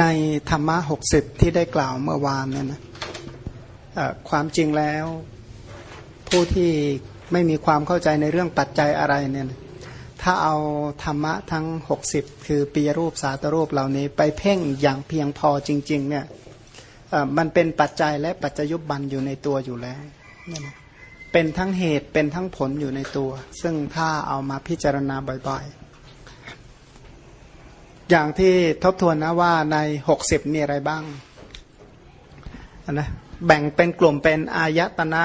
ในธรรมะหกสิบที่ได้กล่าวเมื่อวานเนี่ยนะความจริงแล้ว ผู้ที่ไม่มีความเข้าใจในเรื่องปัจจัยอะไรเนี่ยถ้าเอาธรรมะทั้ง60คือปีรูปสาตรูปเหล่านี้ ไปเพ่งอย่างเพียงพอจริง ๆ เนี่ยมันเป็นปัจจัยและปัจจยุบันอยู่ในตัวอยู่แล้วเป็นทั้งเหตุเป็นทั้งผลอยู่ในตัว ซึ่งถ้าเอามาพิจารณาบ่อยๆ อย่างที่ทบทวนนะว่าในหกสิบมีอะไรบ้างนะแบ่งเป็นกลุ่มเป็นอายตนะ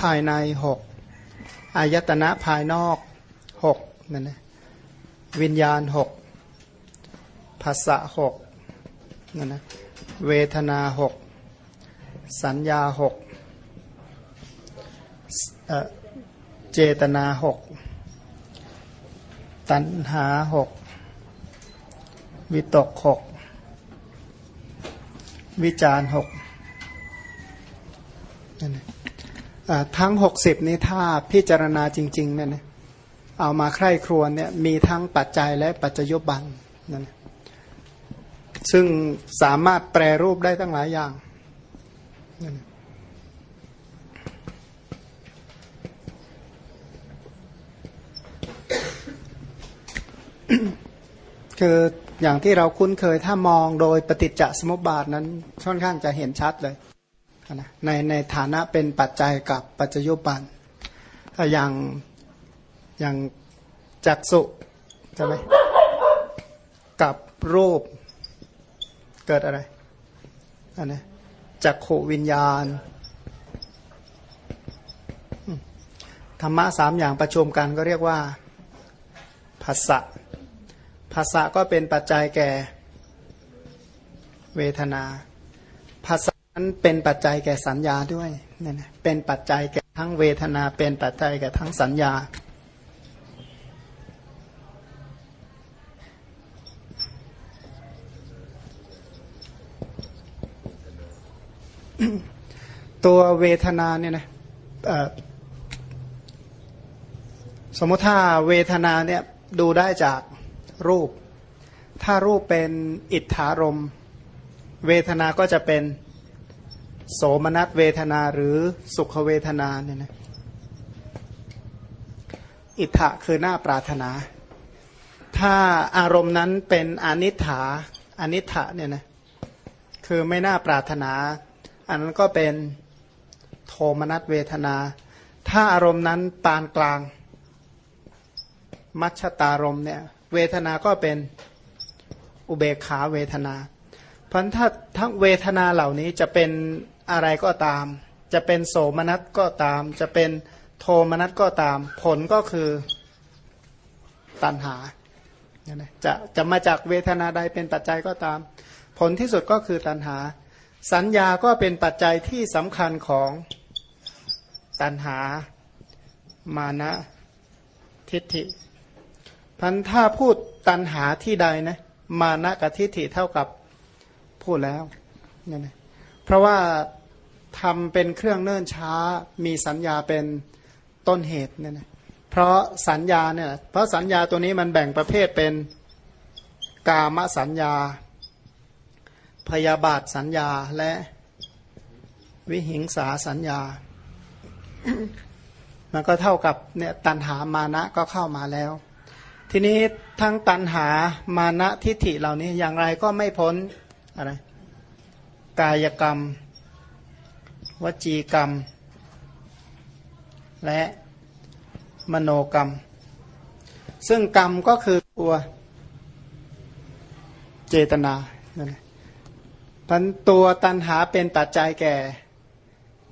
ภายในหกอายตนะภายนอกหกนั่นนะวิญญาณหกภาษะหกนั่นนะเวทนาหกสัญญาหกเจตนาหกตัณหาหก วิตกหกวิจารหกทั้งหกสิบนี้ถ้าพิจารณาจริงๆเนี่ยนะเอามาใคร่ครวญเนี่ยมีทั้งปัจจัยและปัจจยบันนั่นซึ่งสามารถแปรรูปได้ตั้งหลายอย่างนั่นคือ อย่างที่เราคุ้นเคยถ้ามองโดยปฏิจจสมุปบาทนั้นค่อนข้างจะเห็นชัดเลยนะในในฐานะเป็นปัจจัยกับปัจจยุบันอย่างอย่างจักสุใช่ไหมกับรูปเกิดอะไรอันนี้จักขวิญญาณธรรมะสามอย่างประชุมกันก็เรียกว่าภาษะ ภาษาก็เป็นปัจจัยแก่ เวทนา ภาษานั้นเป็นปัจจัยแก่สัญญาด้วยเนี่ยนะเป็นปัจจัยแก่ทั้งเวทนา เป็นปัจจัยแก่ทั้งสัญญา ตัวเวทนาเนี่ยนะสมมติถ้าเวทนาเนี่ยดูได้จาก รูป ถ้ารูปเป็นอิทธารม เวทนาก็จะเป็นโสมนัสเวทนาหรือสุขเวทนาเนี่ยนะอิทธะคือหน้าปรารถนา ถ้าอารมณ์นั้นเป็นอนิถาอนิถะเนี่ยนะคือไม่น่าปรารถนา อันนั้นก็เป็นโทมนัสเวทนา ถ้าอารมณ์นั้นปานกลาง มัชตารมเนี่ย เวทนาก็เป็นอุเบกขาเวทนาพันถ้าทั้งเวทนาเหล่านี้จะเป็นอะไรก็ตาม จะเป็นโสมนัสก็ตาม จะเป็นโทมนัสก็ตาม ผลก็คือตัณหาจะจะมาจากเวทนาใดเป็นปัจจัยก็ตาม ผลที่สุดก็คือตัณหา สัญญาก็เป็นปัจจัยที่สำคัญของตัณหา มานะ ทิฏฐิ พันถ้าพูดตันหาที่ใดนะมานะกับทิฏฐิเท่ากับพูดแล้วเนี่ยนะเพราะว่าทำเป็นเครื่องเนิ่นช้ามีสัญญาเป็นต้นเหตุเนี่ยนะเพราะสัญญาเนี่ยเพราะสัญญาตัวนี้มันแบ่งประเภทเป็นกามสัญญา พยาบาทสัญญาและวิหิงสาสัญญา มันก็เท่ากับเนี่ยตันหามานะก็เข้ามาแล้ว ทีนี้ทั้งตันหามานะทิฏฐิเหล่านี้อย่างไรก็ไม่พ้นอะไรกายกรรม วจีกรรม และมโนกรรม ซึ่งกรรมก็คือตัวเจตนานั่นพันตัวตันหาเป็นปัจจัยแก่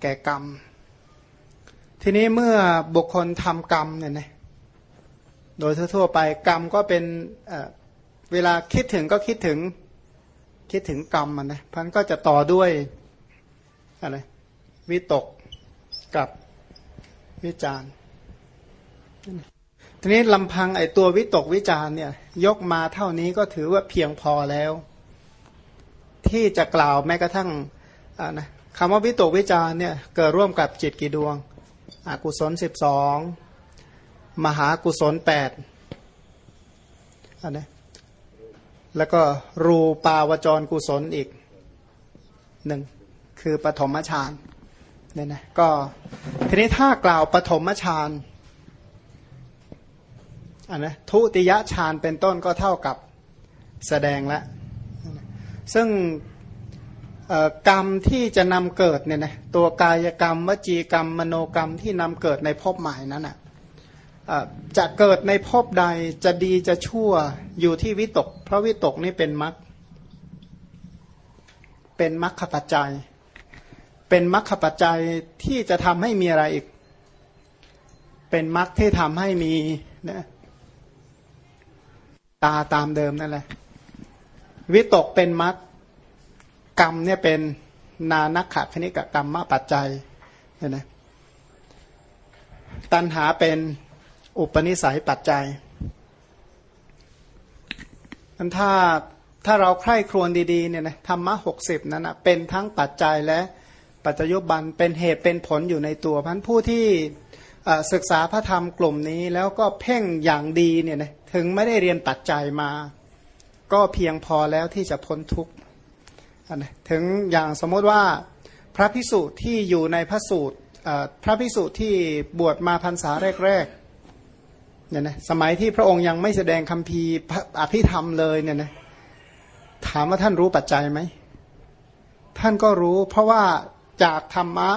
แก่กรรม ทีนี้เมื่อบุคคลทำกรรมเนี่ยนะ โดยทั่วไปกรรมก็เป็นเวลาคิดถึงก็คิดถึงคิดถึงกรรมมันนะพันก็จะต่อด้วยอะไรวิตกกับวิจารทีนี้ลำพังไอตัววิตกวิจารเนี่ย ยกมาเท่านี้ก็ถือว่าเพียงพอแล้ว ที่จะกล่าวแม้กระทั่งนะคำว่าวิตกวิจารเนี่ย เกิดร่วมกับจิตกี่ดวง อกุศลสิบสอง มหากุศลแปดอันนี้แล้วก็รูปาวจรกุศลอีกหนึ่งคือปฐมฌานเนี่ยนะก็ทีนี้ถ้ากล่าวปฐมฌานอันนะทุติยฌานเป็นต้นก็เท่ากับแสดงแล้วซึ่งกรรมที่จะนำเกิดเนี่ยนะตัวกายกรรม วจีกรรม มโนกรรมที่นำเกิดในภพใหม่นั้นอะ จะเกิดในภพใดจะดีจะชั่วอยู่ที่วิตก เพราะวิตกนี่เป็นมรรคเป็นมรรคปัจจัย เป็นมรรคปัจจัยที่จะทำให้มีอะไรอีก เป็นมรรคที่ทำให้มีนะตาตามเดิมนั่นแหละวิตกเป็นมรรคกรรมเนี่ยเป็นนานักขะคณิกกรรมมปัจจัยเห็นไหมตัณหาเป็น อุปนิสัยปัจจัยมันถ้าถ้าเราใคร่ครวญดีๆเนี่ยนะธรรมะหกสิบนั้นนะเป็นทั้งปัจจัยและปัจจยบันเป็นเหตุเป็นผลอยู่ในตัวพันผู้ที่ศึกษาพระธรรมกลุ่มนี้แล้วก็เพ่งอย่างดีเนี่ยนะถึงไม่ได้เรียนปัจจัยมา ก็เพียงพอแล้วที่จะพ้นทุกข์นะถึงอย่างสมมติว่าพระพิสุที่อยู่ในพระสูตรพระพิสุที่บวชมาพรรษาแรกๆ เนี่ยนะสมัยที่พระองค์ยังไม่แสดงคำพีอภิธรรมเลยเนี่ยนะถามว่าท่านรู้ปัจจัยไหม ท่านก็รู้ เพราะว่าจากธรรมะ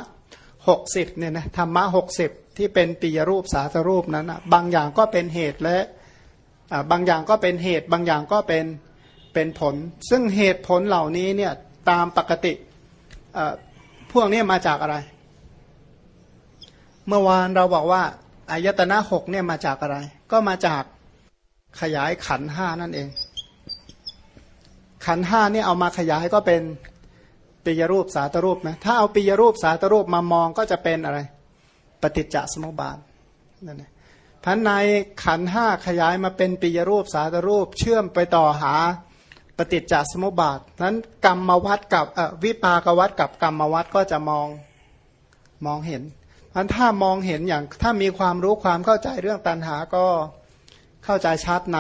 หกสิบเนี่ยนะธรรมะหกสิบที่เป็นปียรูปสาสรูปนั้นนะบางอย่างก็เป็นเหตุและบางอย่างก็เป็นเหตุ บางอย่างก็เป็นเป็นผล ซึ่งเหตุผลเหล่านี้เนี่ยตามปกติพวกนี้มาจากอะไร เมื่อวานเราบอกว่า อายตนะหกเนี่ยมาจากอะไร ก็มาจากขยายขันห้านั่นเอง ขันห้าเนี่ยเอามาขยายก็เป็นปิยรูปสาตรูปนะถ้าเอาปิยรูปสาตรูปมามองก็จะเป็นอะไร ปฏิจจสมุปบาทนั่นเองพันในขันห้าขยายมาเป็นปิยรูปสาตรูป เชื่อมไปต่อหาปฏิจจสมุปบาทนั้นกรรมวัดกับวิปากวัดกับกรรมวัดก็จะมองมองเห็น อันถ้ามองเห็นอย่างถ้ามีความรู้ความเข้าใจเรื่องตัณหาก็เข้าใจชัดใน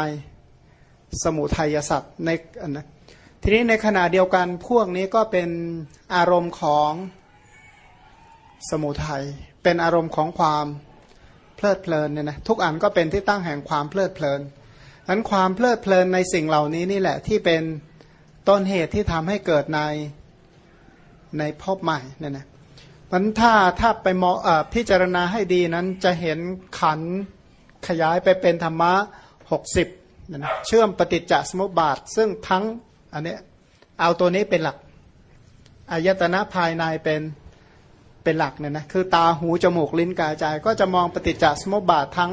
สมุทัยสัตว์ในอันนะทีนี้ในขณะเดียวกันพวกนี้ก็เป็นอารมณ์ของสมุทัยเป็นอารมณ์ของความเพลิดเพลินเนี่ยนะทุกอันก็เป็นที่ตั้งแห่งความเพลิดเพลินนั้นความเพลิดเพลินในสิ่งเหล่านี้นี่แหละที่เป็นต้นเหตุที่ทำให้เกิดในในภพใหม่เนี่ยนะ มันถ้าถ้าไปมองพิจารณาให้ดีนั้นจะเห็นขันขยายไปเป็นธรรมะหกสิบนะเชื่อมปฏิจจสมุปบาท ซึ่งทั้งอันนี้เอาตัวนี้เป็นหลักอายตนะภายในเป็นเป็นหลักเนี่ยนะคือตาหูจมูกลิ้นกายใจก็จะมองปฏิจจสมุปบาททั้ง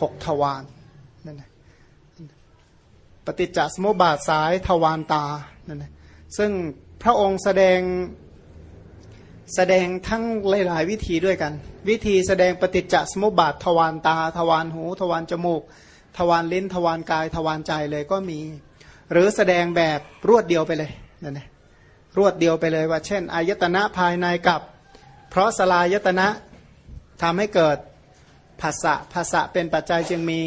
หกทวารนั่นนะปฏิจจสมุปบาทสายทวารตานั่นนะซึ่งพระองค์แสดง แสดงทั้งหลายๆวิธีด้วยกัน วิธีแสดงปฏิจจสมุปบาททวารตา ทวารหู ทวารจมูก ทวารลิ้น ทวารกาย ทวารใจเลยก็มี หรือแสดงแบบรวดเดียวไปเลยนั่นนะรวดเดียวไปเลยว่า เช่นอายตนะภายในกับ เพราะสลายตนะทำให้เกิดภาษะภาษะเป็นปัจจัยจึงมี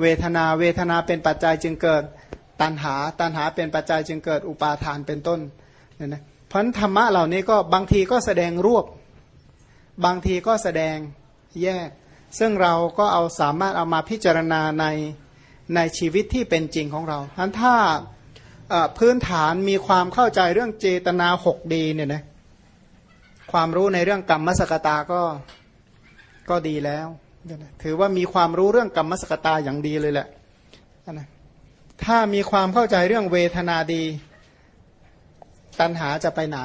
เวทนาเวทนาเป็นปัจจัยจึงเกิดตัณหา ตัณหาเป็นปัจจัยจึงเกิดอุปาทานเป็นต้นเนี่ยนะ พราะธรรมะเหล่านี้ก็บางทีก็แสดงรวบบางทีก็แสดงแยก ซึ่งเราก็เอาสามารถเอามาพิจารณาในในชีวิตที่เป็นจริงของเราทั้นถ้าพื้นฐานมีความเข้าใจเรื่องเจตนาหกดีเนี่ยนะความรู้ในเรื่องกรรมมสกตาก็ก็ดีแล้ว ถือว่ามีความรู้เรื่องกรรมสกตาอย่างดีเลยแหละนะถ้ามีความเข้าใจเรื่องเวทนาดี ตัณหาจะไปไหน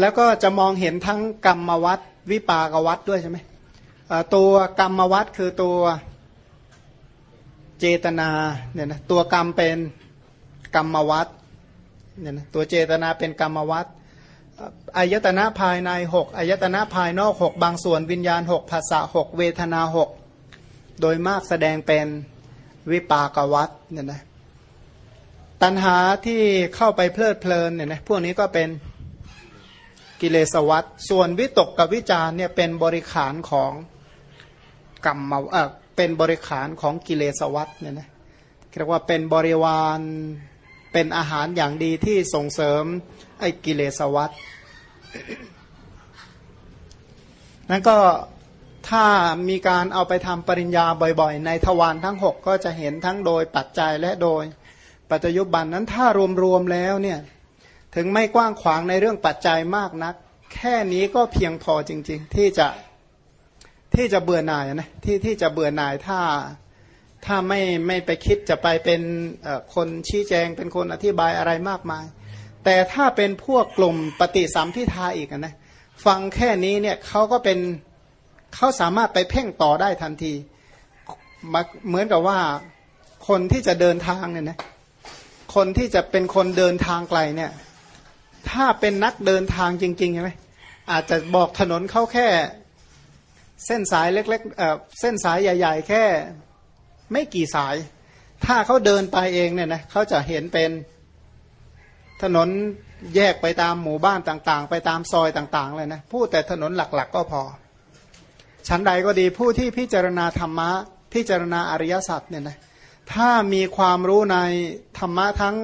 แล้วก็จะมองเห็นทั้งกรรมวัดวิปากวัดด้วยใช่ไหมตัวกรรมวัดคือตัวเจตนาเนี่ยนะตัวกรรมเป็นกรรมวัดเนี่ยนะตัวเจตนาเป็นกรรมวัดอายตนะภายในหกอายตนะภายนอกหกบางส่วนวิญญาณหกภาษาหกเวทนาหกโดยมากแสดงเป็น วิปากวัตเนี่ยนะตัณหาที่เข้าไปเพลิดเพลินเนี่ยนะพวกนี้ก็เป็นกิเลสวัตส่วนวิตกกับวิจารเนี่ยเป็นบริขารของกรรมมาเออเป็นบริขารของกิเลสวัตเนี่ยนะเรียกว่าเป็นบริวารเป็นอาหารอย่างดีที่ส่งเสริมไอ้กิเลสวัตนั้นก็ ถ้ามีการเอาไปทำปริญญาบ่อยๆ ในทวารทั้ง 6 ก็จะเห็นทั้งโดยปัจจัยและโดยปัจจยุบันนั้นถ้ารวมๆแล้วเนี่ยถึงไม่กว้างขวางในเรื่องปัจจัยมากนัก แค่นี้ก็เพียงพอจริง ๆ ที่จะที่จะเบื่อหน่ายนะที่ที่จะเบื่อหน่ายถ้าถ้าไม่ไม่ไปคิดจะไปเป็นคนชี้แจงเป็นคนอธิบายอะไรมากมาย แต่ถ้าเป็นพวกกลุ่มปฏิสัมพิทาอีกนะฟังแค่นี้เนี่ยเขาก็เป็น เขาสามารถไปเพ่งต่อได้ทันทีเหมือนกับว่าคนที่จะเดินทางเนี่ยนะคนที่จะเป็นคนเดินทางไกลเนี่ย ถ้าเป็นนักเดินทางจริงๆใช่ไหมอาจจะบอกถนนเขาแค่ เส้นสายเล็กๆเเส้นสายใหญ่ ๆ แค่ไม่กี่สาย ถ้าเขาเดินไปเองเนี่ยนะเขาจะเห็นเป็นถนนแยกไปตามหมู่บ้านต่างๆ ไปตามซอยต่าง ๆ เลยนะพูดแต่ถนนหลัก ๆ ก็พอ ชั้นใดก็ดีผู้ที่พิจารณาธรรมะ พิจารณาอริยสัจเนี่ยนะถ้ามีความรู้ในธรรมะทั้ง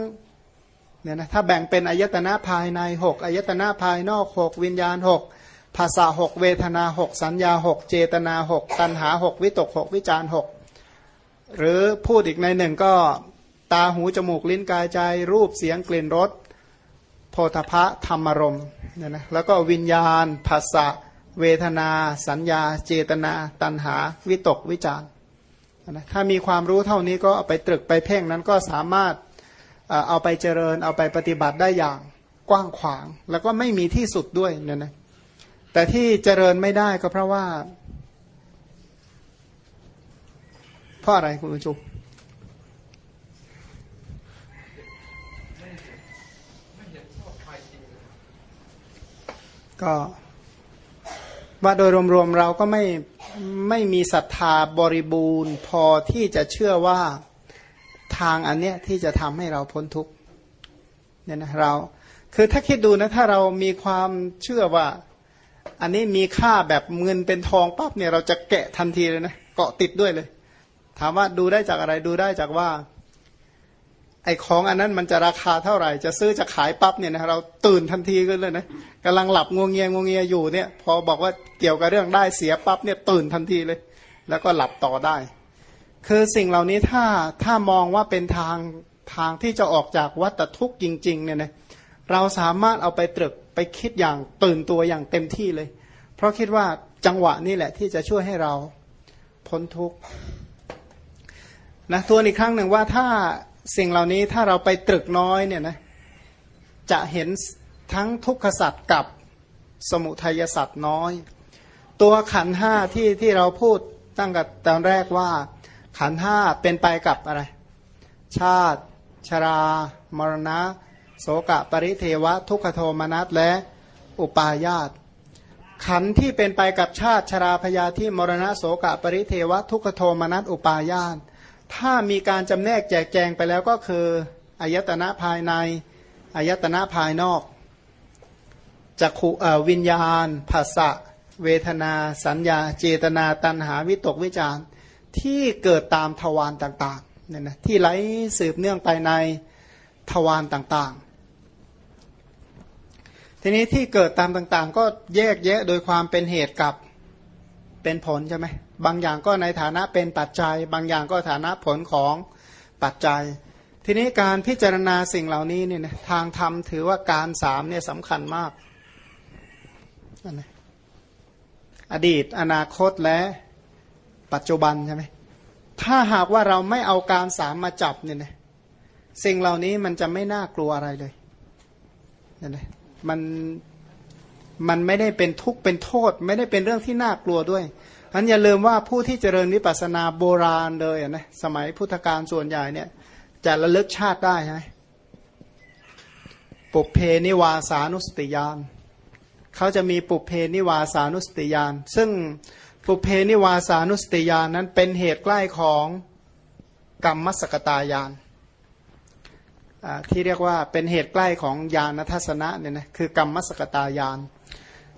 เนี่ยนะถ้าแบ่งเป็นอายตนะภายในหกอายตนะภายนอกหกวิญญาณหกภาษาหกเวทนาหกสัญญาหกเจตนาหกตัณหาหกวิตกหกวิจารหกหรือพูดอีกในหนึ่งก็ตาหูจมูกลิ้นกายใจ รูปเสียงกลิ่นรสโพธพะธรรมรมเนี่ยนะแล้วก็วิญญาณภาษะ เวทนา สัญญา เจตนา ตัณหา วิตกวิจารนะถ้ามีความรู้เท่านี้ก็เอาไปตรึกไปเพ่งนั้นก็สามารถเอาไปเจริญ เอาไปปฏิบัติได้อย่างกว้างขวาง แล้วก็ไม่มีที่สุดด้วยเนี่ยนะแต่ที่เจริญไม่ได้ก็เพราะว่า เพราะอะไรคุณผู้ชมก็ ว่าโดยรวมๆเราก็ไม่ไม่มีศรัทธาบริบูรณ์ พอที่จะเชื่อว่าทางอันเนี้ยที่จะทำให้เราพ้นทุกข์เนี่ยนะเราคือถ้าคิดดูนะถ้าเรามีความเชื่อว่า อันนี้มีค่าแบบเงินเป็นทองปั๊บเนี่ยเราจะแกะทันทีเลยนะเกาะติดด้วยเลย ถามว่าดูได้จากอะไรดูได้จากว่า ไอ้ของอันนั้นมันจะราคาเท่าไหร่ จะซื้อจะขายปั๊บเนี่ยนะเราตื่นทันทีกันเลยนะกำลังหลับงวงเงียงวงเงียอยู่เนี่ย พอบอกว่าเกี่ยวกับเรื่องได้เสียปั๊บเนี่ยตื่นทันทีเลย แล้วก็หลับต่อได้ คือสิ่งเหล่านี้ถ้าถ้ามองว่าเป็นทางทางที่จะออกจากวัฏทุกข์จริง ๆ เนี่ยนะเราสามารถเอาไปตรึกไปคิดอย่างตื่นตัวอย่างเต็มที่เลย เพราะคิดว่าจังหวะนี้แหละที่จะช่วยให้เราพ้นทุกข์นะตัวอีกครั้งหนึ่งว่าถ้า สิ่งเหล่านี้ถ้าเราไปตรึกน้อยเนี่ยนะจะเห็นทั้งทุกขสัตว์กับสมุทัยสัตว์น้อย ตัวขันห้าที่ที่เราพูดตั้งแต่ตอนแรกว่า ขันห้าเป็นไปกับอะไร ชาติ ชรา มรณะ โสกะ ปริเทวะ ทุกขโทมนัสและอุปาญาตขันที่เป็นไปกับชาติชราพยาที่มรณะโสกะ ปริเทวะ ทุกขโทมนัสอุปาญาต ถ้ามีการจำแนกแจกแจงไปแล้วก็คืออายตนะภายในอายตนะภายนอกจักขุวิญญาณภาษะเวทนา สัญญา เจตนา ตัณหาวิตกวิจารที่เกิดตามทวารต่างๆเนี่ยนะที่ไหลสืบเนื่องไปในทวารต่างๆ ทีนี้ที่เกิดตามต่างๆ ก็แยกแยะโดยความเป็นเหตุกับเป็นผลใช่ไหม บางอย่างก็ในฐานะเป็นปัจจัย บางอย่างก็ฐานะผลของปัจจัย ทีนี้การพิจารณาสิ่งเหล่านี้เนี่ยทางธรรมถือว่าการสามเนี่ยสำคัญมาก อดีต อนาคตและปัจจุบันใช่ไหมถ้าหากว่าเราไม่เอาการสามมาจับเนี่ยนะสิ่งเหล่านี้มันจะไม่น่ากลัวอะไรเลยนี่ยนะมันมันไม่ได้เป็นทุกข์เป็นโทษ ไม่ได้เป็นเรื่องที่น่ากลัวด้วย อันอย่าลืมว่าผู้ที่เจริญวิปัสนาโบราณเลยนะสมัยพุทธกาลส่วนใหญ่เนี่ยจะระลึกชาติได้ใช่ไหมปุเพนิวาสานุสติยานเขาจะมีปุเพนิวาสานุสติยาน ซึ่งปุเพนิวาสานุสติยานนั้นเป็นเหตุใกล้ของกรรมมสกตายานที่เรียกว่าเป็นเหตุใกล้ของญาณทัศนะเนี่ยนะคือกรรมมสกตายาน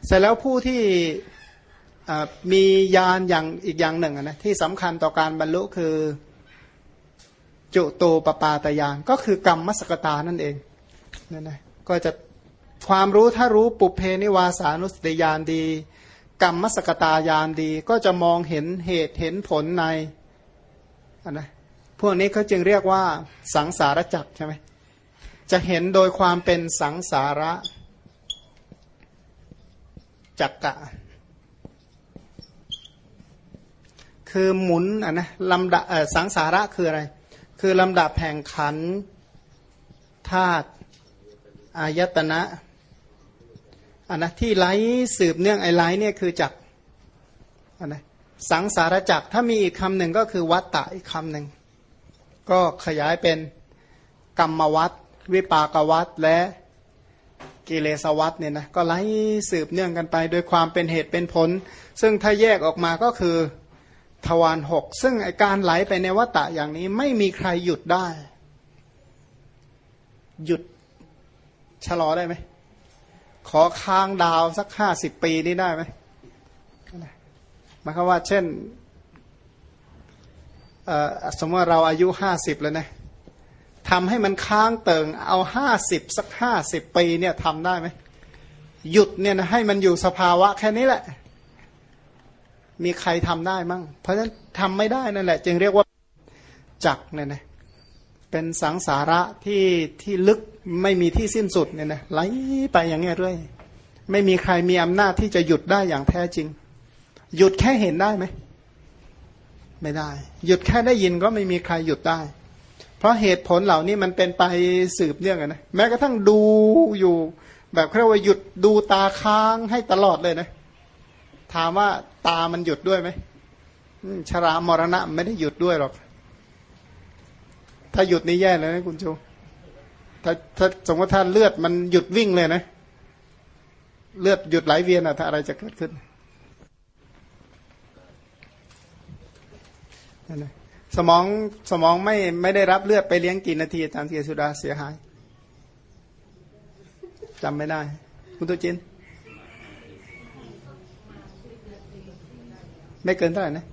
เสร็จแล้วผู้ที่ มียานอย่างอีกอย่างหนึ่งนะที่สำคัญต่อการบรรลุคือจุโตปปาตยานก็คือกรรมมสกตานั่นเองนั่นนะก็จะความรู้ถ้ารู้ปุเพนิวาสานุสติยานดี กรรมมสกตายานดี ก็จะมองเห็นเหตุเห็นผลในนะพวกนี้เขาจึงเรียกว่าสังสารจักใช่ไหมจะเห็นโดยความเป็นสังสาระจักกะ คือหมุนอะนะลำดับสังสาระคืออะไร คือลำดับแห่งขันธาตุอายตนะอันนะที่ไล่สืบเนื่องไอไลเนี่ยคือจักอันนะสังสารจักถ้ามีอีกคำหนึ่งก็คือวัตตะอีกคำหนึ่งก็ขยายเป็นกรรมวัตวิปากวัตและกิเลสวัตเนี่ยนะก็ไล่สืบเนื่องกันไปโดยความเป็นเหตุเป็นผล ซึ่งถ้าแยกออกมาก็คือ ทวารหกซึ่งไอการไหลไปในวัตะอย่างนี้ไม่มีใครหยุดได้ หยุดชะลอได้ไหม ขอค้างดาวสักห้าสิบปีนี่ได้ไหมหมายความว่า เช่นสมมติเราอายุห้าสิบแล้วนะทำให้มันค้างเติงเอาห้าสิบสักห้าสิบปีเนี่ยทำได้ไหมหยุดเนี่ยนะให้มันอยู่สภาวะแค่นี้แหละ มีใครทำได้มั่ง เพราะฉะนั้นทำไม่ได้นั่นแหละ จึงเรียกว่าจักเนี่ยนะเป็นสังสาระที่ที่ลึกไม่มีที่สิ้นสุดเนี่ยนะไหลไปอย่างเงี้ยเรื่อยไม่มีใครมีอำนาจที่จะหยุดได้อย่างแท้จริง หยุดแค่เห็นได้ไหมไม่ได้ หยุดแค่ได้ยินก็ไม่มีใครหยุดได้ เพราะเหตุผลเหล่านี้มันเป็นไปสืบเนื่องกันนะแม้กระทั่งดูอยู่ แบบเรียกว่าหยุดดูตาค้างให้ตลอดเลยนะถามว่า ตามันหยุดด้วยไหมชรามรณะไม่ได้หยุดด้วยหรอก ถ้าหยุดนี่แย่เลยนะคุณชูถ้าถ้าสมมติถ้าเลือดมันหยุดวิ่งเลยนะ เลือดหยุดไหลเวียนอะถ้าอะไรจะเกิดขึ้นสมองสมองไม่ไม่ได้รับเลือดไปเลี้ยงกี่นาทีอาจารย์เทียสุดาเสียหายจำไม่ได้ คุณตุจิน ไม่เกินเท่าไหร่นะ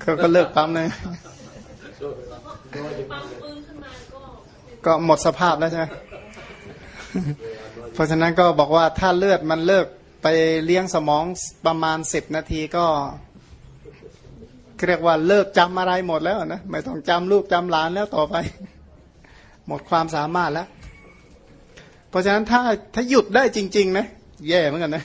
เขาก็เลิกปั๊มเลยก็หมดสภาพแล้วใช่ไหมเพราะฉะนั้นก็บอกว่าถ้าเลือดมันเลิกไปเลี้ยงสมองประมาณสิบนาทีก็เรียกว่าเลิกจำอะไรหมดแล้วนะไม่ต้องจำลูกจำหลานแล้วต่อไป หมดความสามารถแล้ว เพราะฉะนั้นถ้าถ้าหยุดได้จริง ๆ นะ แย่เหมือนกันนะ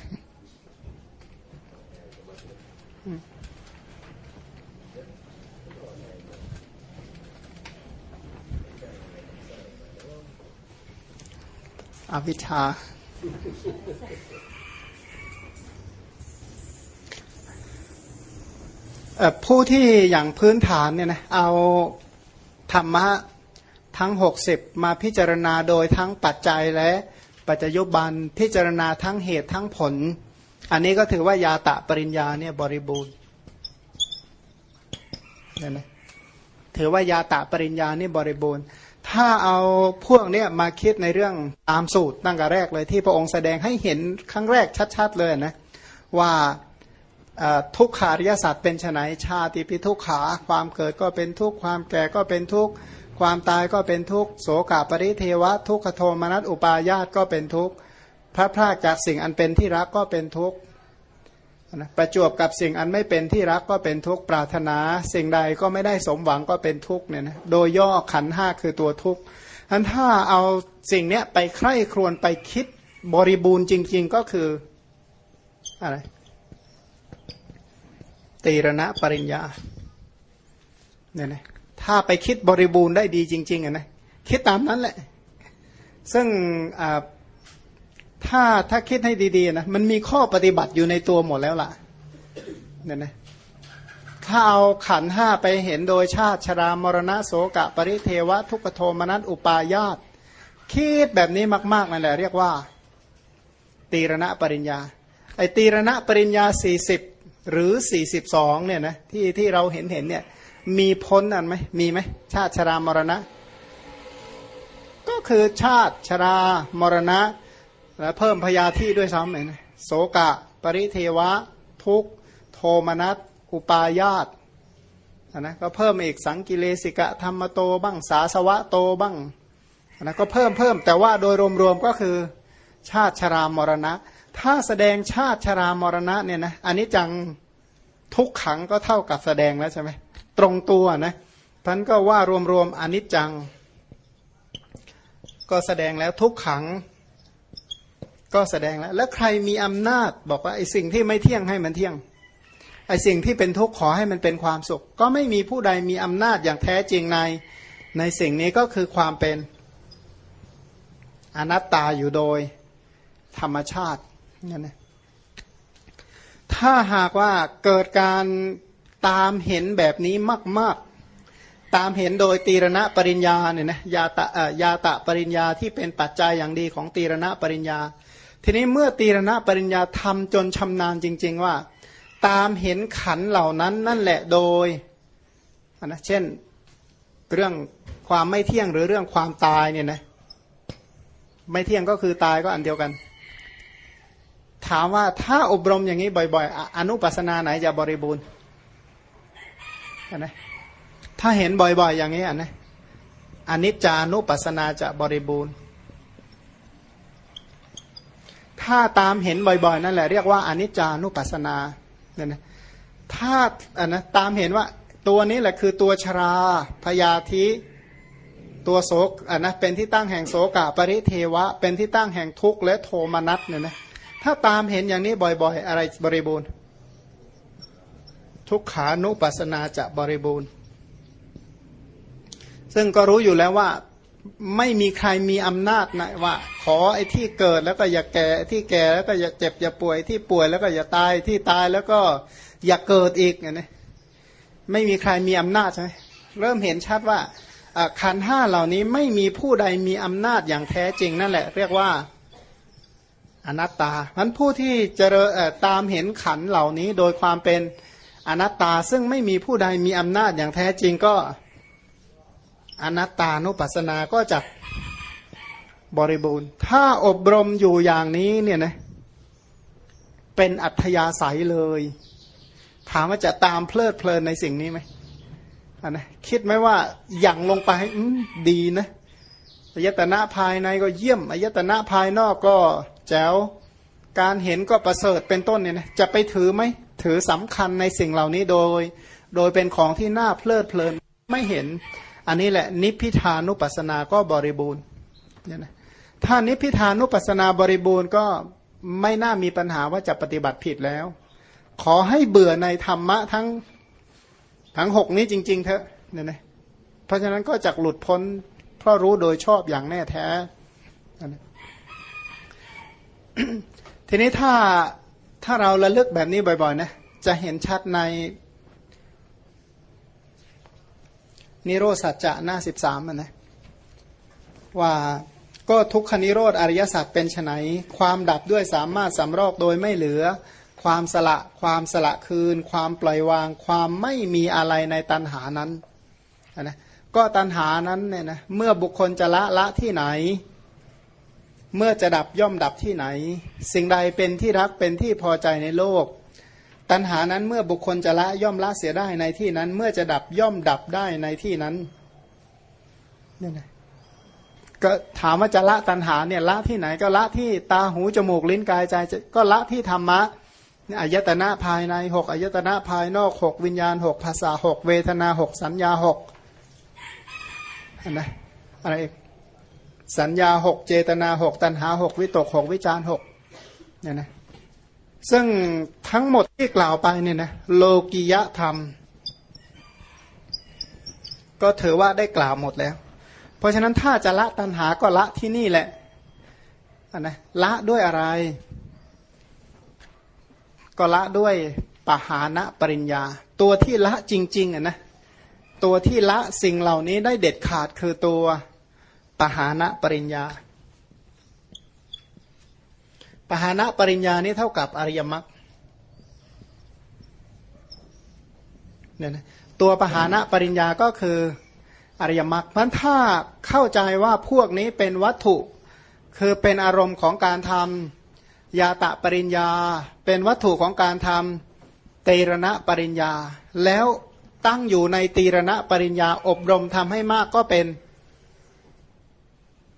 อวิชชาผู้ที่อย่างพื้นฐานเนี่ยนะเอาธรรมะทั้งหกสิบมาพิจารณาโดยทั้งปัจจัยและ ปัจจยุบันพิจารณาทั้งเหตุทั้งผล อันนี้ก็ถือว่ายาตะปริญญาเนี่ยบริบูรณ์เนี่ยนะถือว่ายาตะปริญญานี่บริบูรณ์ ถ้าเอาพวกเนี้ยมาคิดในเรื่องตามสูตรตั้งแต่แรกเลยที่พระองค์แสดงให้เห็นครั้งแรกชัดๆเลยนะว่าทุกขาริยศาสตว์เป็นไนชาติพิทุกขาความเกิดก็เป็นทุกความแก่ก็เป็นทุก ความตายก็เป็นทุกโสกาปริเทวะ ทุกขโทมนัสอุปาญาตก็เป็นทุกพระพรากจากสิ่งอันเป็นที่รักก็เป็นทุกนะประจวบกับสิ่งอันไม่เป็นที่รักก็เป็นทุกปรารถนา สิ่งใดก็ไม่ได้สมหวังก็เป็นทุกเนี่ยนะโดยย่อขันห้าคือตัวทุกอันถ้าเอาสิ่งเนี้ยไปใคร่ครวญไปคิดบริบูรณ์จริง ๆก็คืออะไรตีรณะปริญญาเนี่ยนะ ถ้าไปคิดบริบูรณ์ได้ดีจริงๆอะนะคิดตามนั้นแหละ ซึ่งถ้าถ้าคิดให้ดีๆนะมันมีข้อปฏิบัติอยู่ในตัวหมดแล้วล่ะเนี่ยนะถ้าเอาขันห้าไปเห็นโดยชาติชรามรณะโสกะ ปริเทวะ ทุกโทมนัสอุปายาตคิดแบบนี้มากๆนั่นแหละเรียกว่า ตีรณะปริญญา ไอตีรณะปริญญาสี่สิบหรือสี่สิบสองเนี่ยนะที่ที่เราเห็นเห็นเนี่ย มีพ้นอันไหมมีไหมชาติชรามรณะ ก็คือชาติชรามรณะ แล้วเพิ่มพยาธิด้วยซ้ำเลยนะโสกะ ปริเทวะ ทุกโทมนัสอุปายาตนะก็เพิ่มอีกสังกิเลสิกะธรรมโตบ้างสาสวะโตบ้างนะก็เพิ่มเพิ่มแต่ว่าโดยรวมๆก็คือชาติชรามรณะ ถ้าแสดงชาติชรามรณะเนี่ยนะอันนี้จังทุกขังก็เท่ากับแสดงแล้วใช่ไหม ตรงตัวนะพันก็ว่ารวมๆอนิจจัง ก็แสดงแล้วทุกขัง ก็แสดงแล้ว แล้วใครมีอำนาจบอกว่าไอ้สิ่งที่ไม่เที่ยงให้มันเที่ยงไอ้สิ่งที่เป็นทุกข์ขอให้มันเป็นความสุข ก็ไม่มีผู้ใดมีอำนาจอย่างแท้จริงในในสิ่งนี้ก็คือความเป็นอนัตตาอยู่โดยธรรมชาตินั่นนะถ้าหากว่าเกิดการ ตามเห็นแบบนี้มาก ๆ ตามเห็นโดยตีรณะปริญญาเนี่ยนะยาตะยาตะปริญญาที่เป็นปัจจัยอย่างดีของตีรณะปริญญา ทีนี้เมื่อตีรณะปริญญาทำจนชำนาญจริง ๆ ว่า ตามเห็นขันเหล่านั้นนั่นแหละโดยนะเช่นเรื่องความไม่เที่ยงหรือเรื่องความตายเนี่ยนะไม่เที่ยงก็คือตายก็อันเดียวกัน ถามว่าถ้าอบรมอย่างนี้บ่อย ๆ อนุปัสนาไหนจะบริบูรณ์ นะถ้าเห็นบ่อยๆ อย่างนี้อะนะอนิจจานุปัสนาจะบริบูรณ์ ถ้าตามเห็นบ่อยๆ นั่นแหละเรียกว่าอนิจจานุปัสนาเนี่ยนะถ้าอะนะตามเห็นว่าตัวนี้แหละคือตัวชราพยาธิตัวโศกอะนะเป็นที่ตั้งแห่งโศกะปริเทวะ เป็นที่ตั้งแห่งทุกข์และโทมนัสเนี่ยนะถ้าตามเห็นอย่างนี้บ่อยๆ อะไรบริบูรณ์ ทุกขานุปัสนาจะบริบูรณ์ ซึ่งก็รู้อยู่แล้วว่าไม่มีใครมีอำนาจนะว่า ขอไอ้ที่เกิดแล้วก็อย่าแก่ที่แก่แล้วก็อย่าเจ็บอย่าป่วยที่ป่วยแล้วก็อย่าตายที่ตายแล้วก็อย่าเกิดอีกเนี่ยไม่มีใครมีอำนาจใช่ไหมเริ่มเห็นชัดว่าขันห้าเหล่านี้ไม่มีผู้ใดมีอำนาจอย่างแท้จริงนั่นแหละ เรียกว่าอนัตตาพันผู้ที่จะตามเห็นขันเหล่านี้โดยความเป็น อนัตตาซึ่งไม่มีผู้ใดมีอำนาจอย่างแท้จริงก็อนัตตานุปัสสนาก็จะบริบูรณ์ ถ้าอบรมอยู่อย่างนี้เนี่ยนะเป็นอัธยาศัยเลย ถามว่าจะตามเพลิดเพลินในสิ่งนี้ไหมนะคิดไหมว่าอย่างลงไปดีนะอายตนะภายในก็เยี่ยมอายตนะภายนอกก็แจ๋วการเห็นก็ประเสริฐเป็นต้นเนี่ยนะจะไปถือไหม ถือสำคัญในสิ่งเหล่านี้โดย โดยเป็นของที่น่าเพลิดเพลินไม่เห็น อันนี้แหละนิพพิทานุปัสสนาก็บริบูรณ์เนี่ยนะถ้านิพพิทานุปัสสนาบริบูรณ์ก็ไม่น่ามีปัญหาว่าจะปฏิบัติผิดแล้ว ขอให้เบื่อในธรรมะทั้งทั้งหกนี้จริง ๆ เถอะเนี่ยนะเพราะฉะนั้นก็จะหลุดพ้นเพราะรู้โดยชอบอย่างแน่แท้ทีนี้ถ้า ถ้าเราระลึกแบบนี้บ่อยๆนะจะเห็นชัดในนิโรสัจจะหน้าสิบสามนะว่าก็ทุกขนิโรธอริยสัจเป็นไนความดับด้วยสามารถสำรอกโดยไม่เหลือ ความสละ ความสละคืน ความปล่อยวาง ความไม่มีอะไรในตัณหานั้นนะก็ตัณหานั้นเนี่ยนะเมื่อบุคคลจะละละที่ไหน เมื่อจะดับย่อมดับที่ไหน สิ่งใดเป็นที่รักเป็นที่พอใจในโลก ตัณหานั้นเมื่อบุคคลจะละย่อมละเสียได้ในที่นั้น เมื่อจะดับย่อมดับได้ในที่นั้นนี่นะก็ถามว่าจะละตัณหาเนี่ยละที่ไหนก็ละที่ตาหูจมูกลิ้นกายใจ ก็ละที่ธรรมะอายตนะภายในหกอายตนะภายนอกหกวิญญาณหกภาษาหกเวทนาหกสัญญาหกนะอะไร สัญญาหกเจตนาหกตัณหาหกวิตกหกวิจารหกเนี่ยนะซึ่งทั้งหมดที่กล่าวไปเนี่ยนะโลกิยธรรม ก็ถือว่าได้กล่าวหมดแล้ว เพราะฉะนั้นถ้าจะละตัณหาก็ละที่นี่แหละนะละด้วยอะไร ก็ละด้วยปหานะปริญญา ตัวที่ละจริงๆอะนะตัวที่ละสิ่งเหล่านี้ได้เด็ดขาดคือตัว หานะปริญญา ปหานะปริญญานี้เท่ากับอริยมรรคเนี่ยนะตัวปหานะปริญญาก็คืออริยมรรคเพราะถ้าเข้าใจว่าพวกนี้เป็นวัตถุ คือเป็นอารมณ์ของการทำยาตะปริญญา เป็นวัตถุของการทำเตรณะปริญญา แล้วตั้งอยู่ในตีรณะปริญญาอบรมทำให้มากก็เป็น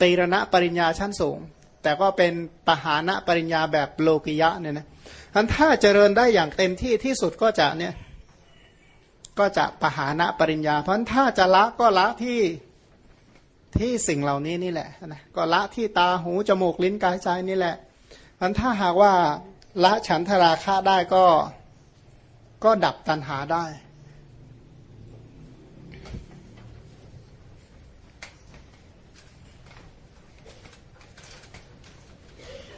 ตีรณะปริญญาชั้นสูง แต่ก็เป็นปหานะปริญญาแบบโลกิยะเนี่ยนะอันถ้าเจริญได้อย่างเต็มที่ที่สุดก็จะเนี่ยก็จะปหานะปริญญา เพราะถ้าจะละก็ละที่ที่สิ่งเหล่านี้นี่แหละนะก็ละที่ตาหูจมูกลิ้นกายใจนี่แหละมันถ้าหากว่าละฉันทราคะได้ก็ก็ดับตัณหาได้ ป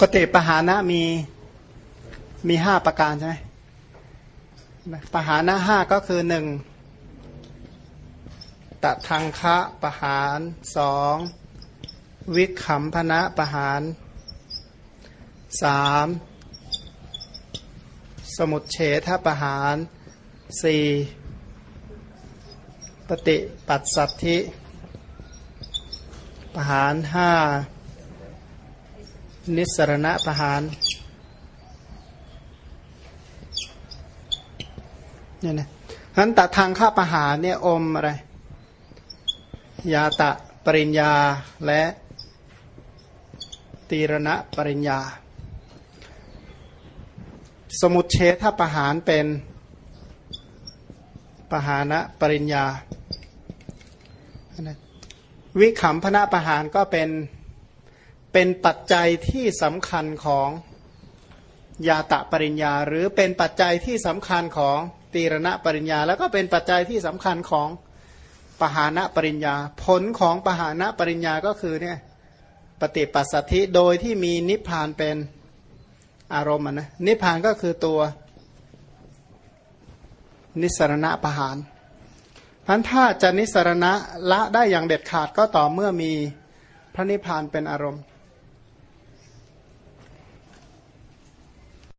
กติปหานะมีมีห้าประการใช่ไหมปหานะห้าก็คือหนึ่ง ตะทางคะประหารสองวิคขำพนะประหารสามสมุดเฉทประหารสี่ปฏิปัสสัทธิประหารห้านิสรณะประหารเนี่ยนะนั้นแต่ทางข้าประหารเนี่ยอมอะไร ยาตะปริญญาและตีรณะปริญญา สมุดเฉทประหารเป็นปหานะปริญญา วิขำพนะประหารก็เป็นเป็นปัจจัยที่สำคัญของยาตะปริญญา หรือเป็นปัจจัยที่สำคัญของตีรณะปริญญา แล้วก็เป็นปัจจัยที่สำคัญของ ปหานะปริญญา ผลของปหานะปริญญาก็คือเนี่ยปฏิปัสสธิโดยที่มีนิพพานเป็นอารมณ์นะนิพพานก็คือตัวนิสรณะปหานพันถ้าจะนิสรณะละได้อย่างเด็ดขาดก็ต่อเมื่อมีพระนิพพานเป็นอารมณ์